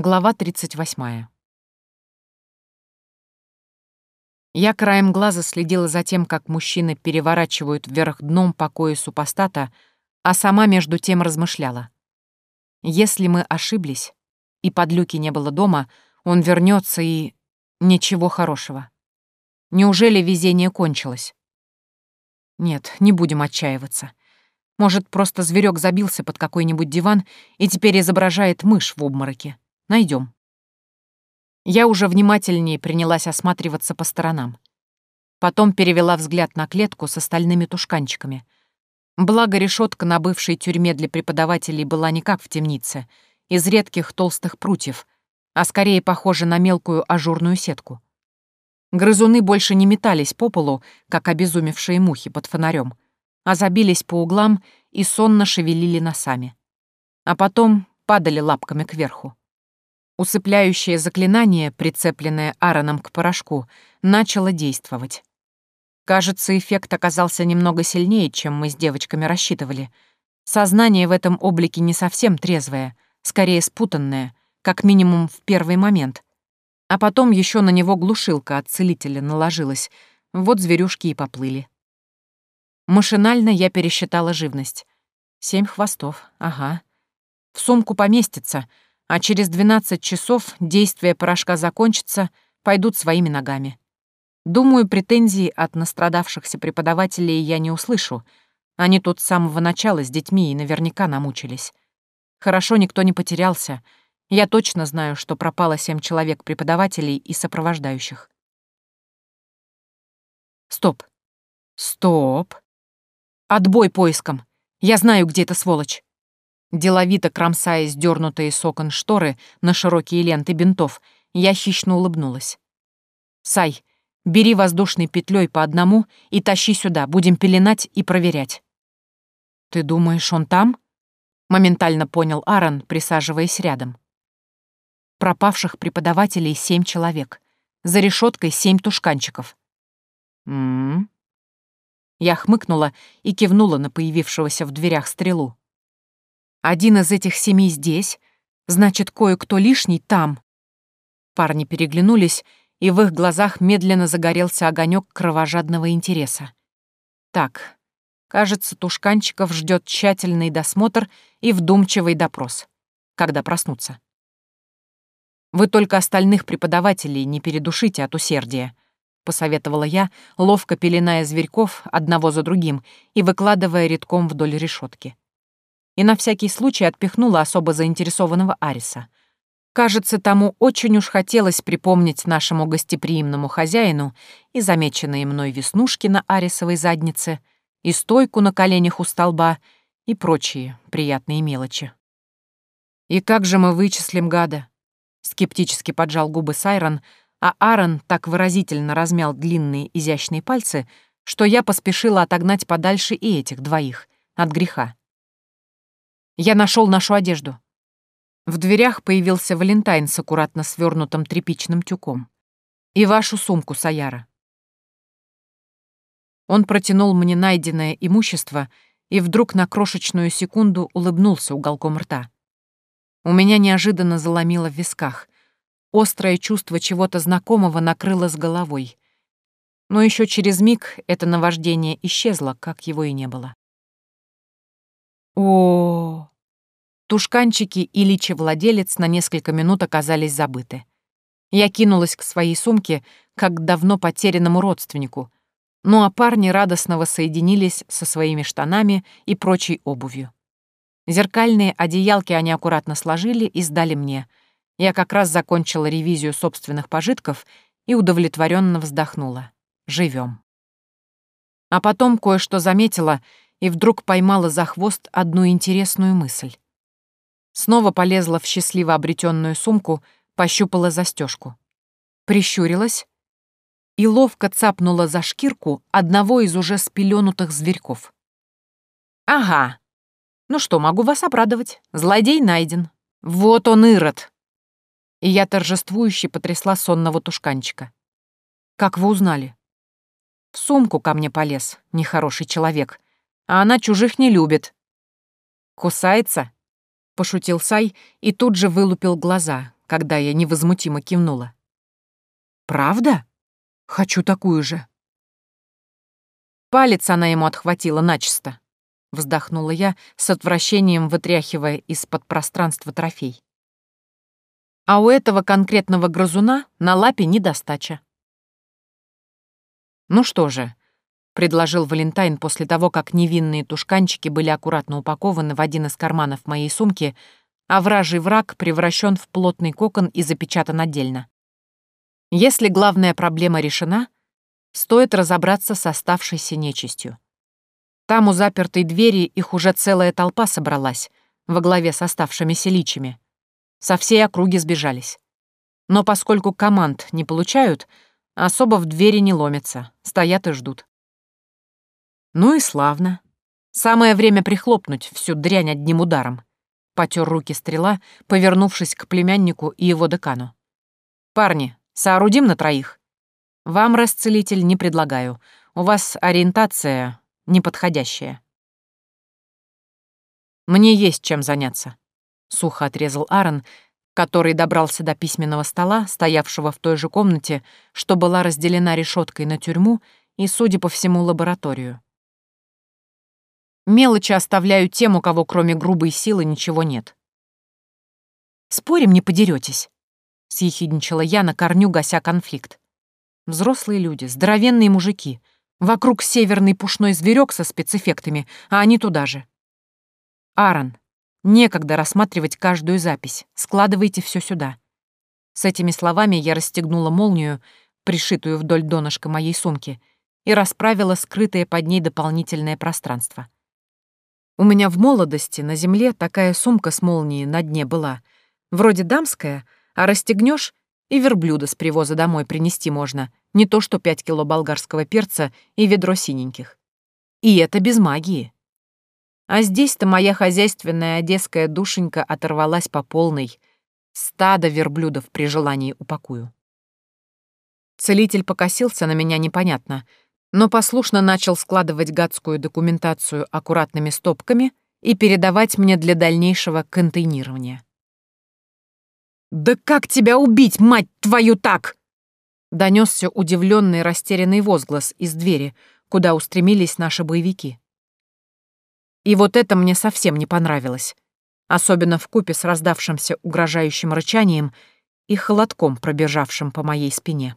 Глава 38. Я краем глаза следила за тем, как мужчины переворачивают вверх дном покоя супостата, а сама между тем размышляла. Если мы ошиблись, и подлюки не было дома, он вернется и... Ничего хорошего. Неужели везение кончилось? Нет, не будем отчаиваться. Может, просто зверек забился под какой-нибудь диван и теперь изображает мышь в обмороке. Найдем. Я уже внимательнее принялась осматриваться по сторонам. Потом перевела взгляд на клетку с остальными тушканчиками. Благо, решетка на бывшей тюрьме для преподавателей была не как в темнице, из редких толстых прутьев, а скорее похожа на мелкую ажурную сетку. Грызуны больше не метались по полу, как обезумевшие мухи под фонарем, а забились по углам и сонно шевелили носами. А потом падали лапками кверху. Усыпляющее заклинание, прицепленное Аароном к порошку, начало действовать. Кажется, эффект оказался немного сильнее, чем мы с девочками рассчитывали. Сознание в этом облике не совсем трезвое, скорее спутанное, как минимум в первый момент. А потом еще на него глушилка от целителя наложилась. Вот зверюшки и поплыли. Машинально я пересчитала живность. Семь хвостов, ага. В сумку поместится — а через 12 часов действие порошка закончится, пойдут своими ногами. Думаю, претензий от настрадавшихся преподавателей я не услышу. Они тут с самого начала с детьми и наверняка намучились. Хорошо никто не потерялся. Я точно знаю, что пропало семь человек преподавателей и сопровождающих. Стоп. Стоп. Отбой поиском. Я знаю, где эта сволочь. Деловито кромсая сдернутые с окон шторы на широкие ленты бинтов, я хищно улыбнулась. «Сай, бери воздушной петлей по одному и тащи сюда, будем пеленать и проверять». «Ты думаешь, он там?» — моментально понял Аарон, присаживаясь рядом. Пропавших преподавателей семь человек. За решеткой семь тушканчиков. «М-м-м». Я хмыкнула и кивнула на появившегося в дверях стрелу. Один из этих семи здесь, значит, кое-кто лишний там. Парни переглянулись, и в их глазах медленно загорелся огонек кровожадного интереса. Так, кажется, Тушканчиков ждет тщательный досмотр и вдумчивый допрос, когда проснутся. Вы только остальных преподавателей не передушите от усердия, посоветовала я, ловко пеленая зверьков одного за другим и выкладывая редком вдоль решетки и на всякий случай отпихнула особо заинтересованного Ариса. Кажется, тому очень уж хотелось припомнить нашему гостеприимному хозяину и замеченные мной веснушки на Арисовой заднице, и стойку на коленях у столба, и прочие приятные мелочи. «И как же мы вычислим гада?» Скептически поджал губы Сайрон, а Аарон так выразительно размял длинные изящные пальцы, что я поспешила отогнать подальше и этих двоих, от греха. Я нашел нашу одежду». В дверях появился Валентайн с аккуратно свернутым тряпичным тюком. «И вашу сумку, Саяра». Он протянул мне найденное имущество и вдруг на крошечную секунду улыбнулся уголком рта. У меня неожиданно заломило в висках. Острое чувство чего-то знакомого накрыло с головой. Но еще через миг это наваждение исчезло, как его и не было. О, Тушканчики и личи-владелец на несколько минут оказались забыты. Я кинулась к своей сумке, как к давно потерянному родственнику, ну а парни радостно воссоединились со своими штанами и прочей обувью. Зеркальные одеялки они аккуратно сложили и сдали мне. Я как раз закончила ревизию собственных пожитков и удовлетворенно вздохнула. Живем. А потом кое-что заметила и вдруг поймала за хвост одну интересную мысль. Снова полезла в счастливо обретенную сумку, пощупала застежку. Прищурилась и ловко цапнула за шкирку одного из уже спеленутых зверьков. «Ага. Ну что, могу вас обрадовать. Злодей найден. Вот он, Ирод!» И я торжествующе потрясла сонного тушканчика. «Как вы узнали?» «В сумку ко мне полез, нехороший человек», а она чужих не любит. Кусается? Пошутил Сай и тут же вылупил глаза, когда я невозмутимо кивнула. «Правда? Хочу такую же». Палец она ему отхватила начисто. Вздохнула я, с отвращением вытряхивая из-под пространства трофей. А у этого конкретного грызуна на лапе недостача. «Ну что же», — предложил Валентайн после того, как невинные тушканчики были аккуратно упакованы в один из карманов моей сумки, а вражий враг превращен в плотный кокон и запечатан отдельно. Если главная проблема решена, стоит разобраться с оставшейся нечистью. Там у запертой двери их уже целая толпа собралась, во главе с оставшимися личами. Со всей округи сбежались. Но поскольку команд не получают, особо в двери не ломятся, стоят и ждут. Ну и славно. Самое время прихлопнуть всю дрянь одним ударом. Потер руки стрела, повернувшись к племяннику и его декану. «Парни, соорудим на троих. Вам, расцелитель, не предлагаю. У вас ориентация неподходящая. «Мне есть чем заняться», — сухо отрезал Аарон, который добрался до письменного стола, стоявшего в той же комнате, что была разделена решеткой на тюрьму и, судя по всему, лабораторию. Мелочи оставляю тем, у кого кроме грубой силы ничего нет. «Спорим, не подеретесь», — съехидничала я на корню, гася конфликт. «Взрослые люди, здоровенные мужики — Вокруг северный пушной зверек со спецэффектами, а они туда же. Аарон, некогда рассматривать каждую запись. Складывайте все сюда. С этими словами я расстегнула молнию, пришитую вдоль донышка моей сумки, и расправила скрытое под ней дополнительное пространство. У меня в молодости на земле такая сумка с молнией на дне была. Вроде дамская, а расстегнешь и верблюда с привоза домой принести можно, не то что пять кило болгарского перца и ведро синеньких. И это без магии. А здесь-то моя хозяйственная одесская душенька оторвалась по полной. Стадо верблюдов при желании упакую. Целитель покосился на меня непонятно, но послушно начал складывать гадскую документацию аккуратными стопками и передавать мне для дальнейшего контейнирования. «Да как тебя убить, мать твою, так?» Донесся удивленный растерянный возглас из двери, куда устремились наши боевики. И вот это мне совсем не понравилось, особенно в купе с раздавшимся угрожающим рычанием и холодком, пробежавшим по моей спине.